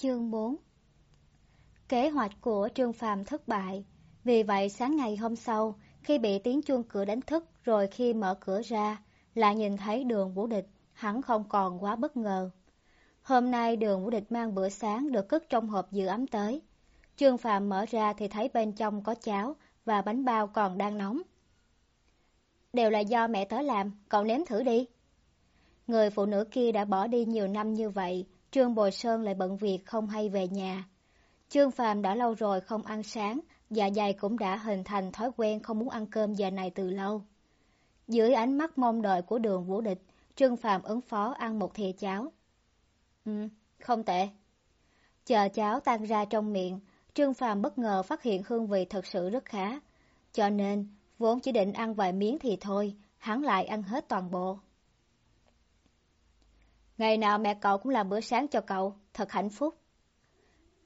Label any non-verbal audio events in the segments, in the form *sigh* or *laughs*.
Chương 4 Kế hoạch của Trương Phàm thất bại, vì vậy sáng ngày hôm sau, khi bị tiếng chuông cửa đánh thức rồi khi mở cửa ra, lại nhìn thấy đường vũ địch, hắn không còn quá bất ngờ. Hôm nay đường vũ địch mang bữa sáng được cất trong hộp giữ ấm tới. Trương Phàm mở ra thì thấy bên trong có cháo và bánh bao còn đang nóng. Đều là do mẹ tớ làm, cậu nếm thử đi. Người phụ nữ kia đã bỏ đi nhiều năm như vậy, Trương Bồi Sơn lại bận việc không hay về nhà. Trương Phàm đã lâu rồi không ăn sáng, dạ dày cũng đã hình thành thói quen không muốn ăn cơm giờ này từ lâu. Dưới ánh mắt mong đợi của đường vũ địch, Trương Phàm ứng phó ăn một thìa cháo. Ừ, không tệ. Chờ cháo tan ra trong miệng, Trương Phàm bất ngờ phát hiện hương vị thật sự rất khá. Cho nên, vốn chỉ định ăn vài miếng thì thôi, hắn lại ăn hết toàn bộ. Ngày nào mẹ cậu cũng làm bữa sáng cho cậu, thật hạnh phúc.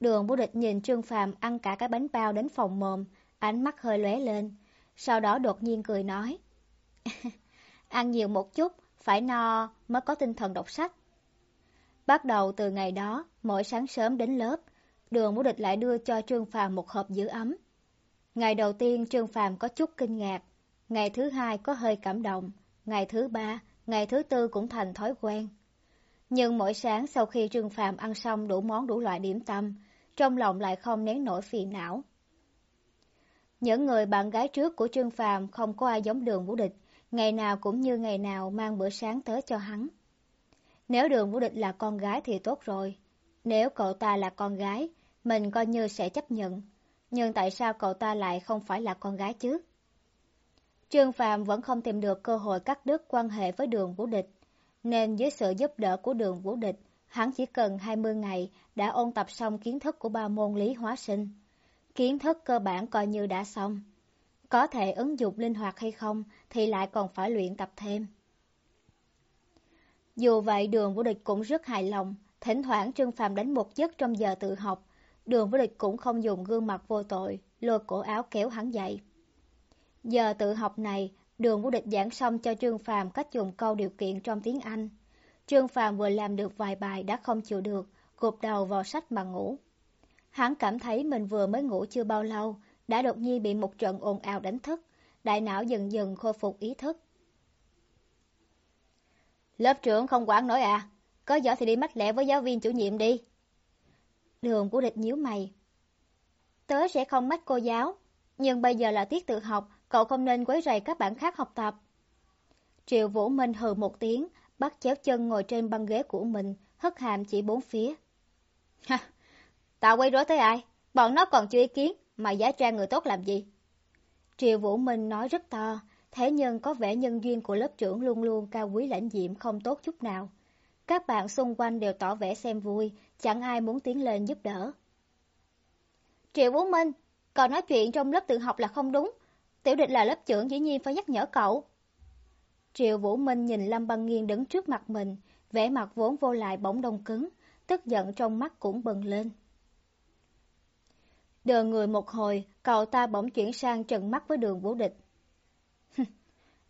Đường Bố Địch nhìn Trương Phàm ăn cả cái bánh bao đến phòng mồm, ánh mắt hơi lóe lên. Sau đó đột nhiên cười nói. *laughs* ăn nhiều một chút, phải no mới có tinh thần đọc sách. Bắt đầu từ ngày đó, mỗi sáng sớm đến lớp, đường Bố Địch lại đưa cho Trương Phàm một hộp giữ ấm. Ngày đầu tiên Trương Phàm có chút kinh ngạc, ngày thứ hai có hơi cảm động, ngày thứ ba, ngày thứ tư cũng thành thói quen. Nhưng mỗi sáng sau khi Trương phạm ăn xong đủ món đủ loại điểm tâm, trong lòng lại không nén nổi phiền não. Những người bạn gái trước của Trương phạm không có ai giống đường vũ địch, ngày nào cũng như ngày nào mang bữa sáng tới cho hắn. Nếu đường vũ địch là con gái thì tốt rồi, nếu cậu ta là con gái, mình coi như sẽ chấp nhận. Nhưng tại sao cậu ta lại không phải là con gái chứ? Trương phạm vẫn không tìm được cơ hội cắt đứt quan hệ với đường vũ địch nên với sự giúp đỡ của đường vũ địch, hắn chỉ cần 20 ngày đã ôn tập xong kiến thức của ba môn lý hóa sinh. Kiến thức cơ bản coi như đã xong. Có thể ứng dụng linh hoạt hay không thì lại còn phải luyện tập thêm. Dù vậy đường vũ địch cũng rất hài lòng, thỉnh thoảng Trương Phàm đánh một giấc trong giờ tự học, đường vũ địch cũng không dùng gương mặt vô tội, lôi cổ áo kéo hắn dậy. Giờ tự học này, Đường vô Địch giảng xong cho Trương Phàm cách dùng câu điều kiện trong tiếng Anh. Trương Phàm vừa làm được vài bài đã không chịu được, gục đầu vào sách mà ngủ. Hắn cảm thấy mình vừa mới ngủ chưa bao lâu, đã đột nhiên bị một trận ồn ào đánh thức, đại não dần dần khôi phục ý thức. Lớp trưởng không quản nổi à, có giỏi thì đi mách lẹ với giáo viên chủ nhiệm đi. Đường của Địch nhíu mày. Tớ sẽ không mách cô giáo, nhưng bây giờ là tiết tự học, cậu không nên quấy rầy các bạn khác học tập. Triệu Vũ Minh hừ một tiếng, bắt chéo chân ngồi trên băng ghế của mình, hất hàm chỉ bốn phía. Ha, tao quay rối tới ai? Bọn nó còn chưa ý kiến, mà giá trang người tốt làm gì? Triệu Vũ Minh nói rất to, thế nhưng có vẻ nhân duyên của lớp trưởng luôn luôn cao quý lãnh diệm không tốt chút nào. Các bạn xung quanh đều tỏ vẻ xem vui, chẳng ai muốn tiến lên giúp đỡ. Triệu Vũ Minh, còn nói chuyện trong lớp tự học là không đúng. Tiểu địch là lớp trưởng dĩ nhiên phải nhắc nhở cậu. Triệu Vũ Minh nhìn Lâm Băng Nghiên đứng trước mặt mình, vẻ mặt vốn vô lại bỗng đông cứng, tức giận trong mắt cũng bừng lên. Đờ người một hồi, cậu ta bỗng chuyển sang trừng mắt với đường vũ địch.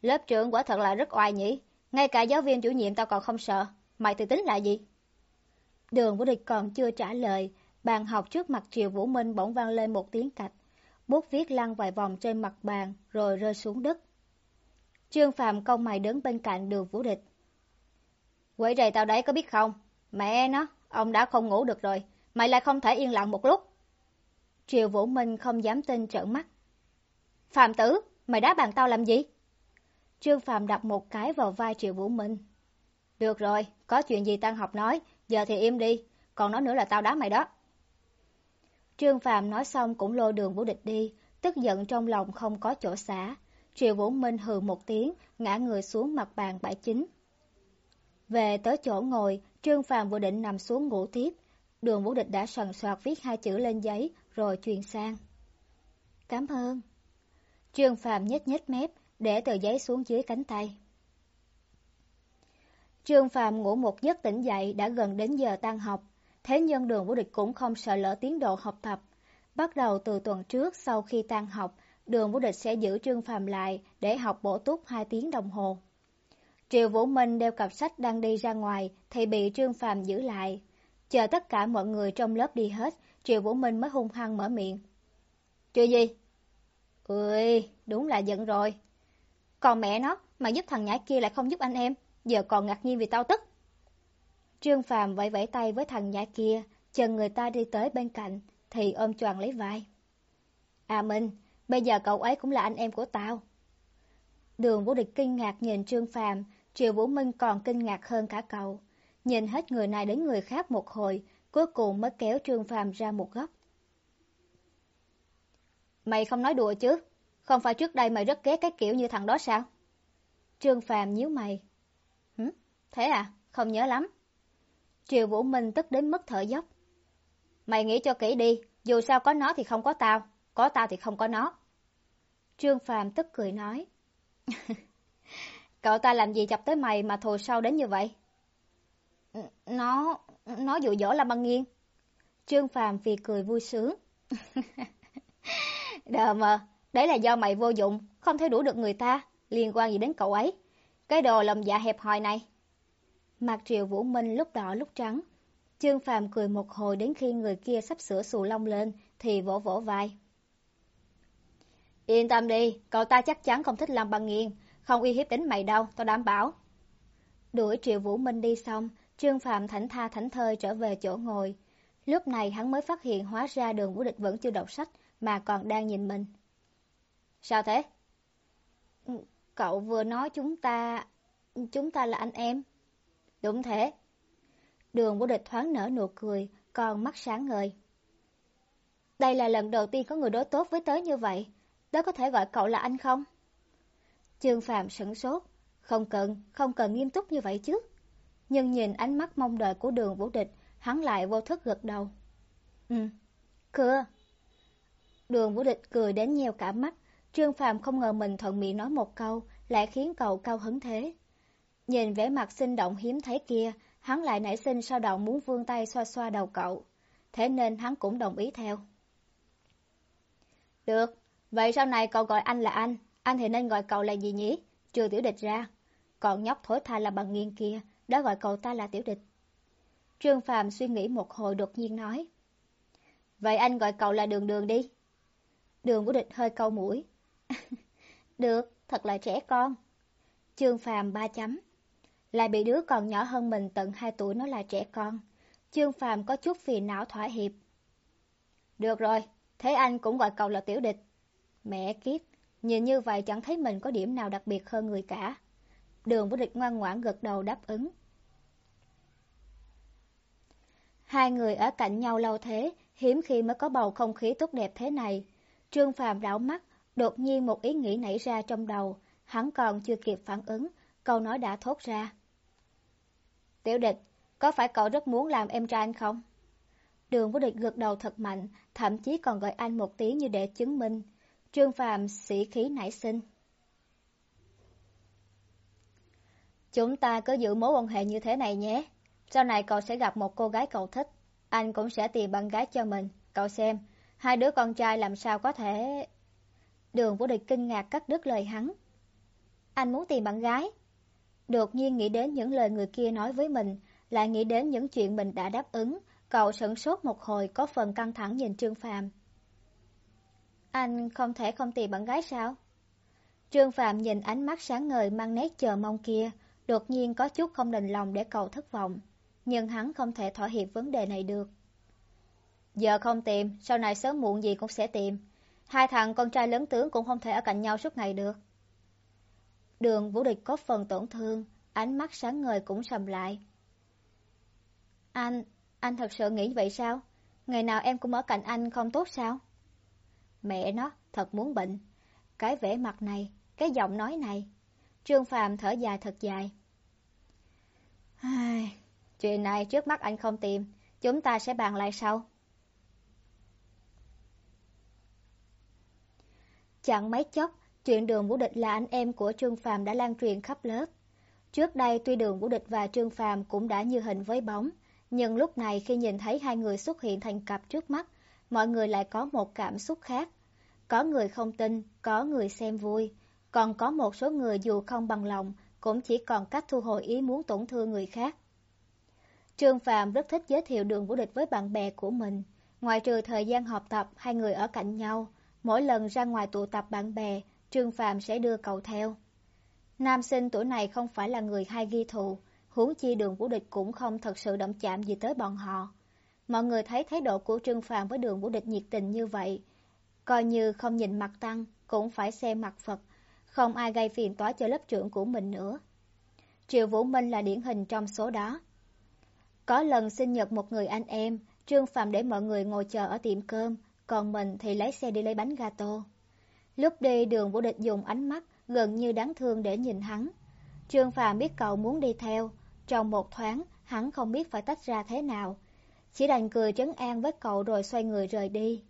lớp trưởng quả thật là rất oai nhỉ, ngay cả giáo viên chủ nhiệm tao còn không sợ, mày tự tính là gì? Đường vũ địch còn chưa trả lời, bàn học trước mặt Triệu Vũ Minh bỗng vang lên một tiếng cạch bút viết lăn vài vòng trên mặt bàn rồi rơi xuống đất. Trương Phạm công mày đứng bên cạnh đường vũ địch. Quỷ rầy tao đấy có biết không? Mẹ nó, ông đã không ngủ được rồi, mày lại không thể yên lặng một lúc. Triều Vũ Minh không dám tin trợn mắt. Phạm tử, mày đá bàn tao làm gì? Trương Phạm đặt một cái vào vai Triệu Vũ Minh. Được rồi, có chuyện gì tăng học nói, giờ thì im đi, còn nói nữa là tao đá mày đó. Trương Phạm nói xong cũng lôi đường Vũ Địch đi, tức giận trong lòng không có chỗ xả. Triệu Vũ Minh hừ một tiếng, ngã người xuống mặt bàn bãi chính. Về tới chỗ ngồi, Trương Phạm vừa định nằm xuống ngủ tiếp. Đường Vũ Địch đã sần soạt viết hai chữ lên giấy, rồi truyền sang. Cảm ơn. Trương Phạm nhếch nhếch mép, để tờ giấy xuống dưới cánh tay. Trương Phạm ngủ một giấc tỉnh dậy đã gần đến giờ tan học. Thế nhưng đường vũ địch cũng không sợ lỡ tiến độ học tập. Bắt đầu từ tuần trước sau khi tan học, đường vũ địch sẽ giữ Trương Phàm lại để học bổ túc 2 tiếng đồng hồ. Triệu Vũ Minh đeo cặp sách đang đi ra ngoài thì bị Trương Phàm giữ lại. Chờ tất cả mọi người trong lớp đi hết, Triệu Vũ Minh mới hung hăng mở miệng. Chuyện gì? Ui, đúng là giận rồi. Còn mẹ nó, mà giúp thằng nhãi kia lại không giúp anh em, giờ còn ngạc nhiên vì tao tức. Trương Phàm vẫy vẫy tay với thằng nhãi kia, chờ người ta đi tới bên cạnh, thì ôm choàng lấy vai. À Minh, bây giờ cậu ấy cũng là anh em của tao. Đường Vũ Địch kinh ngạc nhìn Trương Phàm, Triệu Vũ Minh còn kinh ngạc hơn cả cậu. Nhìn hết người này đến người khác một hồi, cuối cùng mới kéo Trương Phàm ra một góc. Mày không nói đùa chứ? Không phải trước đây mày rất ghét cái kiểu như thằng đó sao? Trương Phàm nhíu mày. Hử? Thế à? Không nhớ lắm. Triều Vũ Minh tức đến mức thở dốc. Mày nghĩ cho kỹ đi, dù sao có nó thì không có tao, có tao thì không có nó. Trương Phàm tức cười nói. *laughs* Cậu ta làm gì chọc tới mày mà thù sâu đến như vậy? Nó... nó dụ dỗ là băng nghiêng. Trương Phàm vì cười vui sướng. *laughs* Đờ mờ, đấy là do mày vô dụng, không theo đuổi được người ta, liên quan gì đến cậu ấy. Cái đồ lòng dạ hẹp hòi này. Mặt triệu Vũ Minh lúc đỏ lúc trắng. Trương Phàm cười một hồi đến khi người kia sắp sửa xù lông lên thì vỗ vỗ vai. Yên tâm đi, cậu ta chắc chắn không thích làm bằng nghiền không uy hiếp đến mày đâu, tao đảm bảo. Đuổi Triệu Vũ Minh đi xong, Trương Phạm thảnh tha thảnh thơi trở về chỗ ngồi. Lúc này hắn mới phát hiện hóa ra đường Vũ Địch vẫn chưa đọc sách mà còn đang nhìn mình. Sao thế? Cậu vừa nói chúng ta... chúng ta là anh em. Đúng thế. Đường Vũ Địch thoáng nở nụ cười, còn mắt sáng ngời. Đây là lần đầu tiên có người đối tốt với tớ như vậy. Tớ có thể gọi cậu là anh không? Trương Phạm sửng sốt. Không cần, không cần nghiêm túc như vậy chứ. Nhưng nhìn ánh mắt mong đợi của đường vũ địch, hắn lại vô thức gật đầu. Ừ, cưa. Đường vũ địch cười đến nheo cả mắt. Trương Phạm không ngờ mình thuận miệng nói một câu, lại khiến cậu cao hứng thế. Nhìn vẻ mặt sinh động hiếm thấy kia, hắn lại nảy sinh sao động muốn vươn tay xoa xoa đầu cậu. Thế nên hắn cũng đồng ý theo. Được, vậy sau này cậu gọi anh là anh, anh thì nên gọi cậu là gì nhỉ? Trừ tiểu địch ra. Còn nhóc thối tha là bằng nghiêng kia, đã gọi cậu ta là tiểu địch. Trương Phàm suy nghĩ một hồi đột nhiên nói. Vậy anh gọi cậu là đường đường đi. Đường của địch hơi câu mũi. *laughs* Được, thật là trẻ con. Trương Phàm ba chấm. Lại bị đứa còn nhỏ hơn mình tận 2 tuổi nói là trẻ con. Trương Phàm có chút phiền não thỏa hiệp. Được rồi, thế anh cũng gọi cậu là tiểu địch. Mẹ kiếp, nhìn như vậy chẳng thấy mình có điểm nào đặc biệt hơn người cả. Đường Vũ Địch ngoan ngoãn gật đầu đáp ứng. Hai người ở cạnh nhau lâu thế, hiếm khi mới có bầu không khí tốt đẹp thế này. Trương Phàm đảo mắt, đột nhiên một ý nghĩ nảy ra trong đầu, hắn còn chưa kịp phản ứng, câu nói đã thốt ra. Tiểu địch, có phải cậu rất muốn làm em trai anh không? Đường Vũ Địch gật đầu thật mạnh, thậm chí còn gọi anh một tiếng như để chứng minh. Trương Phàm sĩ khí nảy sinh. Chúng ta cứ giữ mối quan hệ như thế này nhé. Sau này cậu sẽ gặp một cô gái cậu thích. Anh cũng sẽ tìm bạn gái cho mình. Cậu xem, hai đứa con trai làm sao có thể... Đường Vũ Địch kinh ngạc cắt đứt lời hắn. Anh muốn tìm bạn gái? Đột nhiên nghĩ đến những lời người kia nói với mình, lại nghĩ đến những chuyện mình đã đáp ứng, cậu sửng sốt một hồi có phần căng thẳng nhìn Trương Phàm. Anh không thể không tìm bạn gái sao? Trương Phạm nhìn ánh mắt sáng ngời mang nét chờ mong kia, đột nhiên có chút không đành lòng để cậu thất vọng. Nhưng hắn không thể thỏa hiệp vấn đề này được. Giờ không tìm, sau này sớm muộn gì cũng sẽ tìm. Hai thằng con trai lớn tướng cũng không thể ở cạnh nhau suốt ngày được. Đường Vũ Địch có phần tổn thương, ánh mắt sáng ngời cũng sầm lại. Anh, anh thật sự nghĩ vậy sao? Ngày nào em cũng ở cạnh anh không tốt sao? Mẹ nó, thật muốn bệnh. Cái vẻ mặt này, cái giọng nói này. Trương Phàm thở dài thật dài. Ai... Chuyện này trước mắt anh không tìm, chúng ta sẽ bàn lại sau. Chẳng mấy chốc, chuyện đường Vũ Địch là anh em của Trương Phàm đã lan truyền khắp lớp. Trước đây tuy đường Vũ Địch và Trương Phàm cũng đã như hình với bóng, nhưng lúc này khi nhìn thấy hai người xuất hiện thành cặp trước mắt, mọi người lại có một cảm xúc khác. Có người không tin, có người xem vui, còn có một số người dù không bằng lòng, cũng chỉ còn cách thu hồi ý muốn tổn thương người khác. Trương Phạm rất thích giới thiệu đường vũ địch với bạn bè của mình. Ngoài trừ thời gian học tập, hai người ở cạnh nhau. Mỗi lần ra ngoài tụ tập bạn bè, Trương Phạm sẽ đưa cậu theo. Nam sinh tuổi này không phải là người hay ghi thù, huống chi đường vũ địch cũng không thật sự động chạm gì tới bọn họ. Mọi người thấy thái độ của Trương Phạm với đường vũ địch nhiệt tình như vậy. Coi như không nhìn mặt tăng, cũng phải xem mặt Phật. Không ai gây phiền toái cho lớp trưởng của mình nữa. Triệu Vũ Minh là điển hình trong số đó. Có lần sinh nhật một người anh em, Trương Phạm để mọi người ngồi chờ ở tiệm cơm, còn mình thì lấy xe đi lấy bánh gato. Lúc đi đường Vũ Địch dùng ánh mắt gần như đáng thương để nhìn hắn. Trương Phạm biết cậu muốn đi theo, trong một thoáng hắn không biết phải tách ra thế nào. Chỉ đành cười trấn an với cậu rồi xoay người rời đi.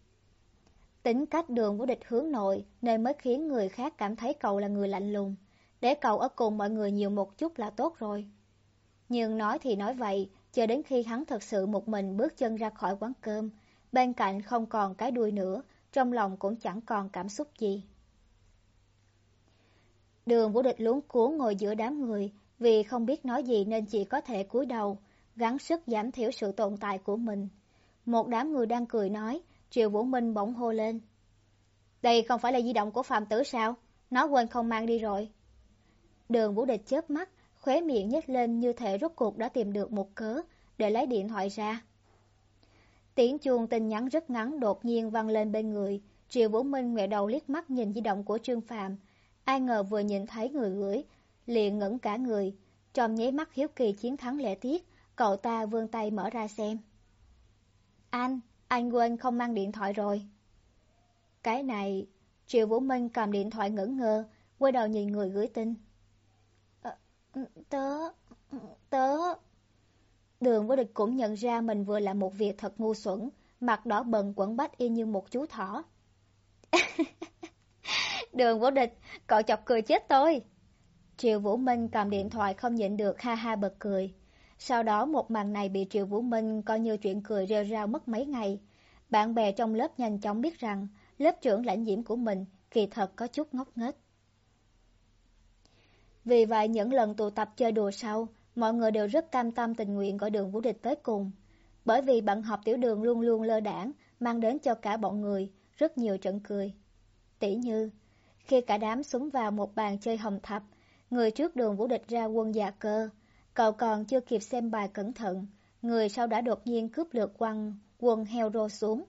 Tính cách đường Vũ Địch hướng nội nên mới khiến người khác cảm thấy cậu là người lạnh lùng. Để cậu ở cùng mọi người nhiều một chút là tốt rồi. Nhưng nói thì nói vậy, chờ đến khi hắn thật sự một mình bước chân ra khỏi quán cơm, bên cạnh không còn cái đuôi nữa, trong lòng cũng chẳng còn cảm xúc gì. Đường Vũ Địch luống cuốn ngồi giữa đám người, vì không biết nói gì nên chỉ có thể cúi đầu, gắng sức giảm thiểu sự tồn tại của mình. Một đám người đang cười nói, Triệu Vũ Minh bỗng hô lên. Đây không phải là di động của Phạm Tử sao? Nó quên không mang đi rồi. Đường Vũ Địch chớp mắt, khóe miệng nhếch lên như thể rốt cuộc đã tìm được một cớ để lấy điện thoại ra. Tiếng chuông tin nhắn rất ngắn đột nhiên vang lên bên người, Triệu Vũ Minh ngoẹo đầu liếc mắt nhìn di động của Trương Phạm. Ai ngờ vừa nhìn thấy người gửi, liền ngẩn cả người, trong nháy mắt hiếu kỳ chiến thắng lễ tiết, cậu ta vươn tay mở ra xem. Anh, anh quên không mang điện thoại rồi. Cái này, Triệu Vũ Minh cầm điện thoại ngẩn ngơ, quay đầu nhìn người gửi tin. Ờ, tớ... tớ... Đường vô địch cũng nhận ra mình vừa làm một việc thật ngu xuẩn, mặt đỏ bần quẩn bách y như một chú thỏ. *laughs* Đường vô địch, cậu chọc cười chết tôi. Triệu Vũ Minh cầm điện thoại không nhịn được ha ha bật cười. Sau đó một màn này bị Triệu Vũ Minh coi như chuyện cười rêu rao mất mấy ngày. Bạn bè trong lớp nhanh chóng biết rằng lớp trưởng lãnh diễm của mình kỳ thật có chút ngốc nghếch. Vì vậy những lần tụ tập chơi đùa sau, mọi người đều rất cam tâm tình nguyện gọi đường vũ địch tới cùng. Bởi vì bạn học tiểu đường luôn luôn lơ đảng, mang đến cho cả bọn người rất nhiều trận cười. Tỷ như, khi cả đám súng vào một bàn chơi hồng thập, người trước đường vũ địch ra quân dạ cơ, cậu còn chưa kịp xem bài cẩn thận, người sau đã đột nhiên cướp lượt quăng quân heo rô xuống.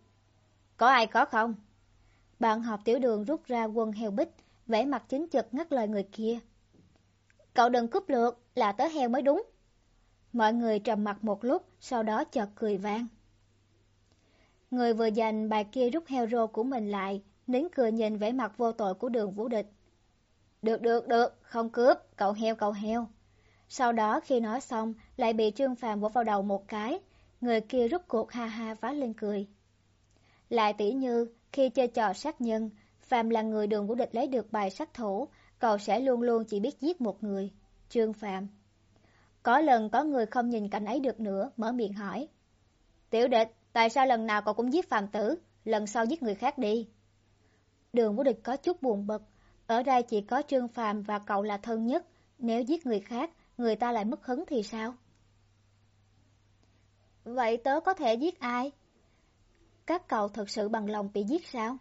Có ai có không? Bạn học tiểu đường rút ra quân heo bích, vẻ mặt chính trực ngắt lời người kia. Cậu đừng cướp lượt, là tớ heo mới đúng. Mọi người trầm mặt một lúc, sau đó chợt cười vang. Người vừa giành bài kia rút heo rô của mình lại, nín cười nhìn vẻ mặt vô tội của đường vũ địch. Được được được, không cướp, cậu heo cậu heo. Sau đó khi nói xong, lại bị Trương Phàm vỗ vào đầu một cái, người kia rút cuộc ha ha phá lên cười. Lại tỉ như, khi chơi trò sát nhân, Phàm là người đường vũ địch lấy được bài sát thủ, cậu sẽ luôn luôn chỉ biết giết một người. Trương Phạm Có lần có người không nhìn cảnh ấy được nữa, mở miệng hỏi. Tiểu địch, tại sao lần nào cậu cũng giết Phạm tử, lần sau giết người khác đi? Đường vũ địch có chút buồn bực, ở đây chỉ có Trương Phạm và cậu là thân nhất, nếu giết người khác, người ta lại mất hứng thì sao? Vậy tớ có thể giết ai? Các cậu thật sự bằng lòng bị giết sao?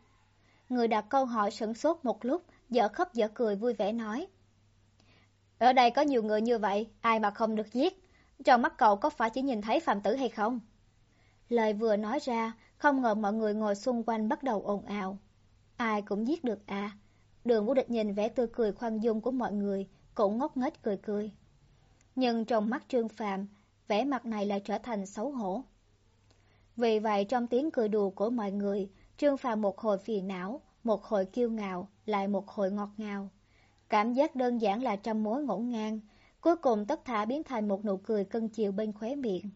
Người đặt câu hỏi sửng sốt một lúc, dở khóc dở cười vui vẻ nói. Ở đây có nhiều người như vậy, ai mà không được giết? Trong mắt cậu có phải chỉ nhìn thấy phạm tử hay không? Lời vừa nói ra, không ngờ mọi người ngồi xung quanh bắt đầu ồn ào. Ai cũng giết được à? Đường Vũ Địch nhìn vẻ tươi cười khoan dung của mọi người, cũng ngốc nghếch cười cười. Nhưng trong mắt Trương Phạm, vẻ mặt này lại trở thành xấu hổ. Vì vậy trong tiếng cười đùa của mọi người, Trương Phạm một hồi phiền não, một hồi kiêu ngạo, lại một hồi ngọt ngào. Cảm giác đơn giản là trăm mối ngổn ngang, cuối cùng tất thả biến thành một nụ cười cân chiều bên khóe miệng.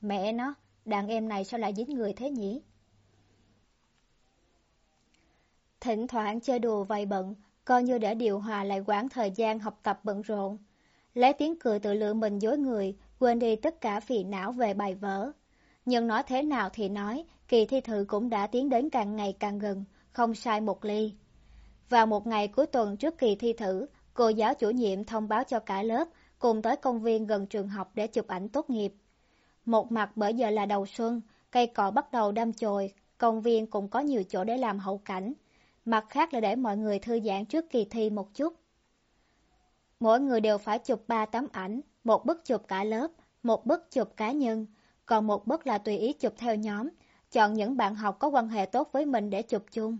Mẹ nó, đàn em này sao lại dính người thế nhỉ? Thỉnh thoảng chơi đùa vài bận, coi như để điều hòa lại quãng thời gian học tập bận rộn. Lấy tiếng cười tự lượng mình dối người, quên đi tất cả phiền não về bài vở. Nhưng nói thế nào thì nói, kỳ thi thử cũng đã tiến đến càng ngày càng gần, không sai một ly. Vào một ngày cuối tuần trước kỳ thi thử, cô giáo chủ nhiệm thông báo cho cả lớp cùng tới công viên gần trường học để chụp ảnh tốt nghiệp. Một mặt bởi giờ là đầu xuân, cây cỏ bắt đầu đâm chồi, công viên cũng có nhiều chỗ để làm hậu cảnh. Mặt khác là để mọi người thư giãn trước kỳ thi một chút. Mỗi người đều phải chụp 3 tấm ảnh, một bức chụp cả lớp, một bức chụp cá nhân, còn một bức là tùy ý chụp theo nhóm, chọn những bạn học có quan hệ tốt với mình để chụp chung.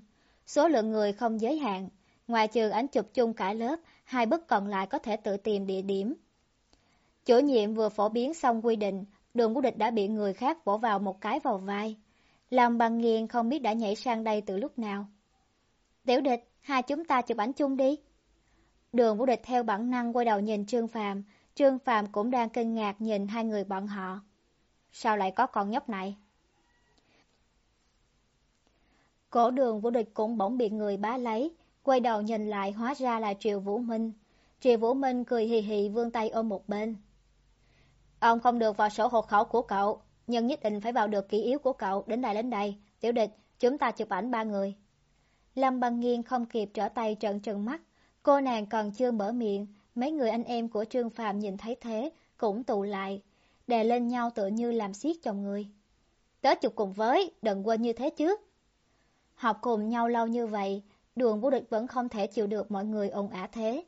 Số lượng người không giới hạn, ngoài trừ ảnh chụp chung cả lớp, hai bức còn lại có thể tự tìm địa điểm. Chủ nhiệm vừa phổ biến xong quy định, đường của địch đã bị người khác vỗ vào một cái vào vai. Làm bằng nghiền không biết đã nhảy sang đây từ lúc nào. Tiểu địch, hai chúng ta chụp ảnh chung đi. Đường vũ địch theo bản năng quay đầu nhìn Trương Phàm, Trương Phàm cũng đang kinh ngạc nhìn hai người bọn họ. Sao lại có con nhóc này? Cổ đường vũ địch cũng bỗng bị người bá lấy, quay đầu nhìn lại hóa ra là Triệu Vũ Minh. Triệu Vũ Minh cười hì hì vươn tay ôm một bên. Ông không được vào sổ hộ khẩu của cậu, nhưng nhất định phải vào được kỹ yếu của cậu, đến đây đến đây. Tiểu địch, chúng ta chụp ảnh ba người. Lâm Băng Nghiên không kịp trở tay trợn trừng mắt, cô nàng còn chưa mở miệng, mấy người anh em của Trương Phạm nhìn thấy thế, cũng tụ lại, đè lên nhau tự như làm xiết chồng người. Tớ chụp cùng với, đừng quên như thế chứ. Học cùng nhau lâu như vậy, đường vô địch vẫn không thể chịu được mọi người ồn ả thế.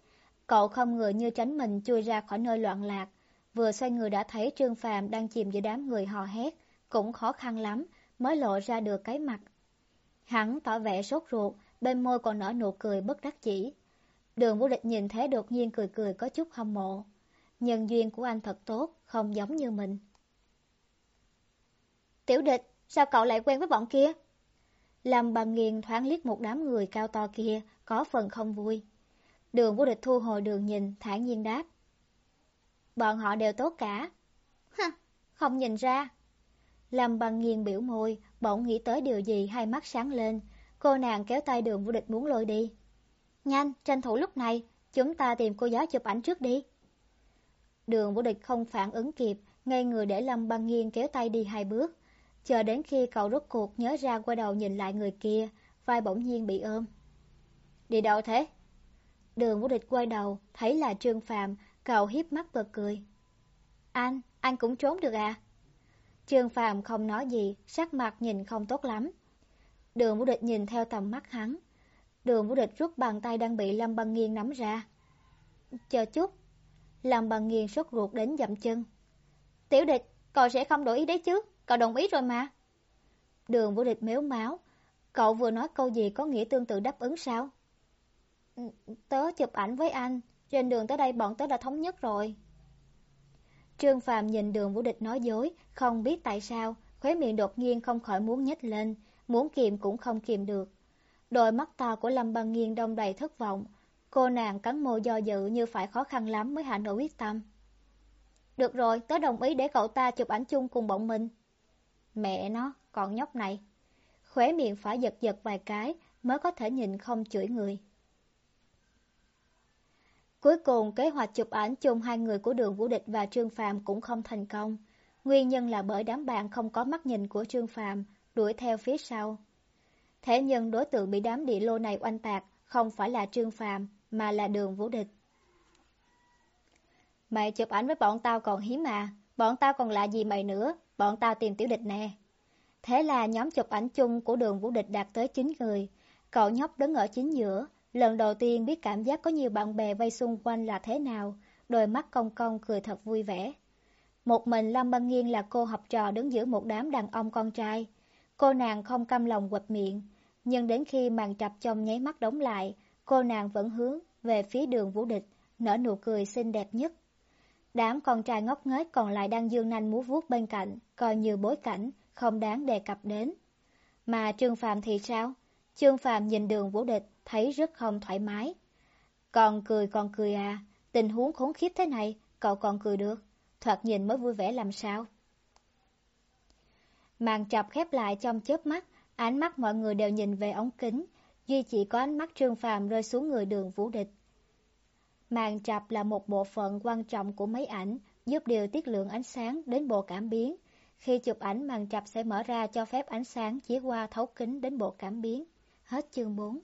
Cậu không ngờ như tránh mình chui ra khỏi nơi loạn lạc, vừa xoay người đã thấy Trương Phàm đang chìm giữa đám người hò hét, cũng khó khăn lắm mới lộ ra được cái mặt. Hắn tỏ vẻ sốt ruột, bên môi còn nở nụ cười bất đắc chỉ. Đường vô Địch nhìn thế đột nhiên cười cười có chút hâm mộ. Nhân duyên của anh thật tốt, không giống như mình. Tiểu địch, sao cậu lại quen với bọn kia? Lâm bằng nghiền thoáng liếc một đám người cao to kia, có phần không vui. Đường vô Địch thu hồi đường nhìn, thản nhiên đáp. Bọn họ đều tốt cả. Hả, không nhìn ra. Lâm bằng nghiền biểu môi, bỗng nghĩ tới điều gì hai mắt sáng lên. Cô nàng kéo tay đường vô Địch muốn lôi đi. Nhanh, tranh thủ lúc này, chúng ta tìm cô giáo chụp ảnh trước đi. Đường vô Địch không phản ứng kịp, ngay người để Lâm băng nghiêng kéo tay đi hai bước. Chờ đến khi cậu rút cuộc nhớ ra quay đầu nhìn lại người kia, vai bỗng nhiên bị ôm. Đi đâu thế? Đường Vũ Địch quay đầu, thấy là Trương Phạm, cậu hiếp mắt bật cười. Anh, anh cũng trốn được à? Trương Phạm không nói gì, sắc mặt nhìn không tốt lắm. Đường Vũ Địch nhìn theo tầm mắt hắn. Đường Vũ Địch rút bàn tay đang bị Lâm Băng Nghiên nắm ra. Chờ chút. Lâm Băng Nghiên sốt ruột đến dậm chân. Tiểu địch, cậu sẽ không đổi ý đấy chứ, cậu đồng ý rồi mà. Đường Vũ Địch méo máu. Cậu vừa nói câu gì có nghĩa tương tự đáp ứng sao? Ừ, tớ chụp ảnh với anh, trên đường tới đây bọn tớ đã thống nhất rồi. Trương Phạm nhìn đường Vũ Địch nói dối, không biết tại sao, khóe miệng đột nhiên không khỏi muốn nhếch lên, muốn kìm cũng không kìm được. Đôi mắt to của Lâm Băng Nghiên đông đầy thất vọng, cô nàng cắn môi do dự như phải khó khăn lắm mới hạ nổi quyết tâm. Được rồi, tớ đồng ý để cậu ta chụp ảnh chung cùng bọn mình. Mẹ nó, còn nhóc này. Khóe miệng phải giật giật vài cái mới có thể nhìn không chửi người. Cuối cùng, kế hoạch chụp ảnh chung hai người của Đường Vũ Địch và Trương Phàm cũng không thành công. Nguyên nhân là bởi đám bạn không có mắt nhìn của Trương Phàm đuổi theo phía sau. Thế nhưng đối tượng bị đám địa lô này oanh tạc không phải là Trương Phàm mà là Đường Vũ Địch. Mày chụp ảnh với bọn tao còn hiếm à, bọn tao còn lạ gì mày nữa, bọn tao tìm tiểu địch nè. Thế là nhóm chụp ảnh chung của đường Vũ Địch đạt tới 9 người, cậu nhóc đứng ở chính giữa, lần đầu tiên biết cảm giác có nhiều bạn bè vây xung quanh là thế nào, đôi mắt cong cong cười thật vui vẻ. Một mình Lâm Băng Nghiên là cô học trò đứng giữa một đám đàn ông con trai. Cô nàng không căm lòng quật miệng, nhưng đến khi màn trập trong nháy mắt đóng lại, cô nàng vẫn hướng về phía đường vũ địch, nở nụ cười xinh đẹp nhất. Đám con trai ngốc nghếch còn lại đang dương nanh múa vuốt bên cạnh, coi như bối cảnh, không đáng đề cập đến. Mà Trương Phạm thì sao? Trương Phạm nhìn đường vũ địch, thấy rất không thoải mái. Còn cười còn cười à, tình huống khốn khiếp thế này, cậu còn cười được, thoạt nhìn mới vui vẻ làm sao. Màn trập khép lại trong chớp mắt, ánh mắt mọi người đều nhìn về ống kính, duy chỉ có ánh mắt Trương Phàm rơi xuống người đường vũ địch. Màn trập là một bộ phận quan trọng của máy ảnh, giúp điều tiết lượng ánh sáng đến bộ cảm biến. Khi chụp ảnh màn trập sẽ mở ra cho phép ánh sáng chiếu qua thấu kính đến bộ cảm biến. Hết chương 4